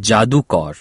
Jadu Kor